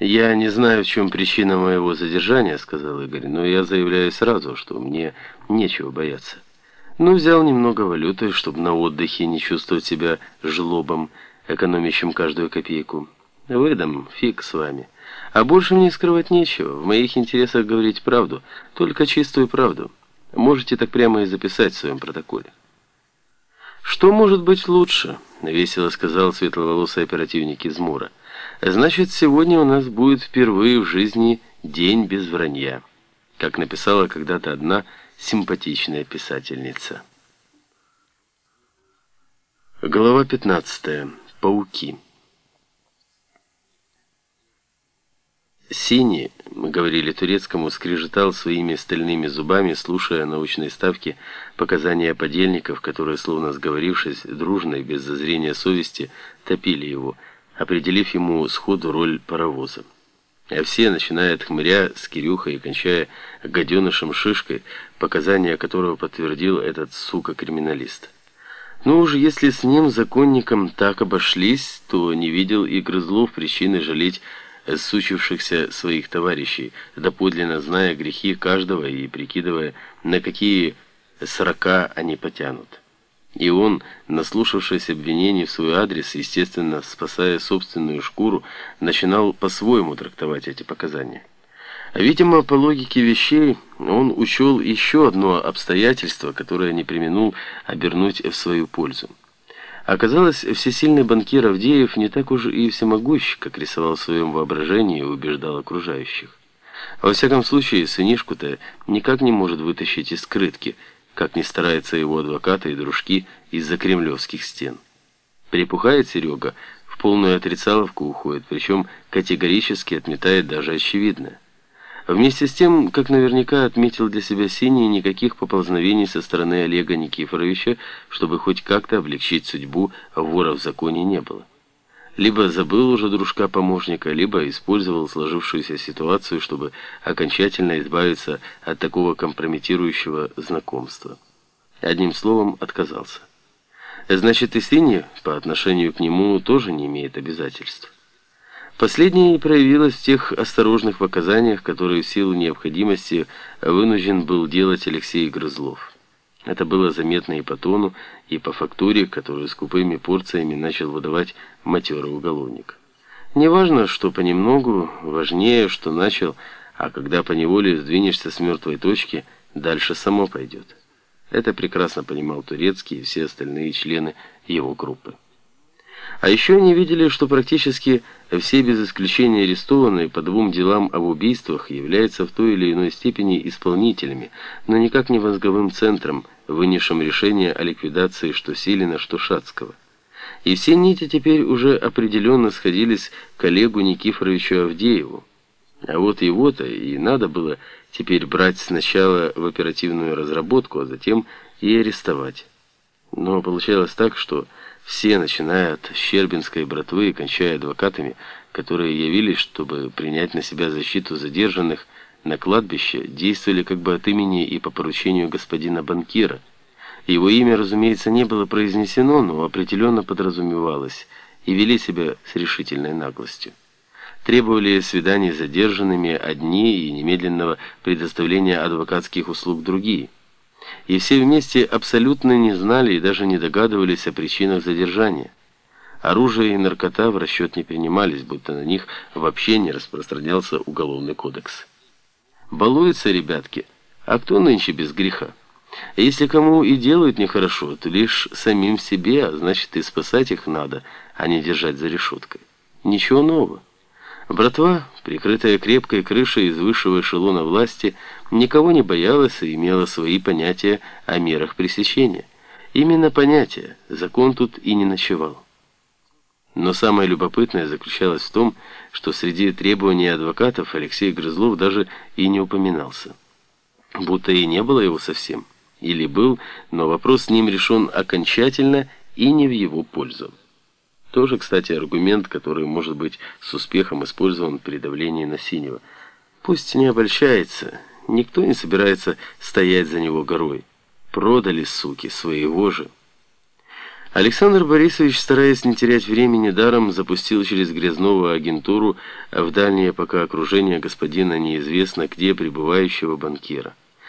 «Я не знаю, в чем причина моего задержания», — сказал Игорь, «но я заявляю сразу, что мне нечего бояться. Ну, взял немного валюты, чтобы на отдыхе не чувствовать себя жлобом, экономящим каждую копейку. Выдам, фиг с вами. А больше мне скрывать нечего. В моих интересах говорить правду, только чистую правду. Можете так прямо и записать в своем протоколе». «Что может быть лучше?» — весело сказал светловолосый оперативник из Мура. Значит, сегодня у нас будет впервые в жизни день без вранья, как написала когда-то одна симпатичная писательница. Глава 15. Пауки. Синий, мы говорили турецкому, скрежетал своими стальными зубами, слушая научные ставки показания подельников, которые, словно сговорившись, дружно и без зазрения совести, топили его – определив ему сходу роль паровоза. А все, начиная от хмыря с Кирюхой и кончая гаденышем Шишкой, показания которого подтвердил этот сука-криминалист. Ну уж если с ним, законником, так обошлись, то не видел и Грызлов причины жалеть сучившихся своих товарищей, доподлинно зная грехи каждого и прикидывая, на какие срока они потянут. И он, наслушавшись обвинений в свой адрес, естественно, спасая собственную шкуру, начинал по-своему трактовать эти показания. Видимо, по логике вещей, он учел еще одно обстоятельство, которое не применул обернуть в свою пользу. Оказалось, всесильный банкир Авдеев не так уж и всемогущ, как рисовал в своем воображении и убеждал окружающих. Во всяком случае, сынишку-то никак не может вытащить из скрытки – как ни стараются его адвокаты и дружки из-за кремлевских стен. Припухает Серега, в полную отрицаловку уходит, причем категорически отметает даже очевидное. Вместе с тем, как наверняка отметил для себя Синий, никаких поползновений со стороны Олега Никифоровича, чтобы хоть как-то облегчить судьбу вора в законе не было либо забыл уже дружка-помощника, либо использовал сложившуюся ситуацию, чтобы окончательно избавиться от такого компрометирующего знакомства. Одним словом, отказался. Значит, и Синий по отношению к нему тоже не имеет обязательств. Последнее проявилось в тех осторожных показаниях, которые в силу необходимости вынужден был делать Алексей Грызлов. Это было заметно и по тону, и по фактуре, которую скупыми порциями начал выдавать матерый уголовник. Неважно, что понемногу, важнее, что начал, а когда поневоле сдвинешься с мертвой точки, дальше само пойдет. Это прекрасно понимал Турецкий и все остальные члены его группы. А еще они видели, что практически все без исключения арестованные по двум делам об убийствах являются в той или иной степени исполнителями, но никак не мозговым центром, вынесшим решение о ликвидации что Силина, что Шацкого. И все нити теперь уже определенно сходились к Олегу Никифоровичу Авдееву. А вот его-то и надо было теперь брать сначала в оперативную разработку, а затем и арестовать. Но получалось так, что все, начиная от Щербинской братвы и кончая адвокатами, которые явились, чтобы принять на себя защиту задержанных на кладбище, действовали как бы от имени и по поручению господина банкира. Его имя, разумеется, не было произнесено, но определенно подразумевалось, и вели себя с решительной наглостью. Требовали свиданий с задержанными одни и немедленного предоставления адвокатских услуг другие – и все вместе абсолютно не знали и даже не догадывались о причинах задержания. Оружие и наркота в расчет не принимались, будто на них вообще не распространялся уголовный кодекс. Балуются ребятки, а кто нынче без греха? Если кому и делают нехорошо, то лишь самим себе, а значит и спасать их надо, а не держать за решеткой. Ничего нового. Братва, прикрытая крепкой крышей из высшего эшелона власти, никого не боялась и имела свои понятия о мерах пресечения. Именно понятия, закон тут и не ночевал. Но самое любопытное заключалось в том, что среди требований адвокатов Алексей Грызлов даже и не упоминался. Будто и не было его совсем. Или был, но вопрос с ним решен окончательно и не в его пользу. Тоже, кстати, аргумент, который может быть с успехом использован при давлении на синего. Пусть не обольщается, никто не собирается стоять за него горой. Продали, суки, своего же. Александр Борисович, стараясь не терять времени даром, запустил через Грязнову агентуру в дальнее пока окружение господина неизвестно где пребывающего банкира.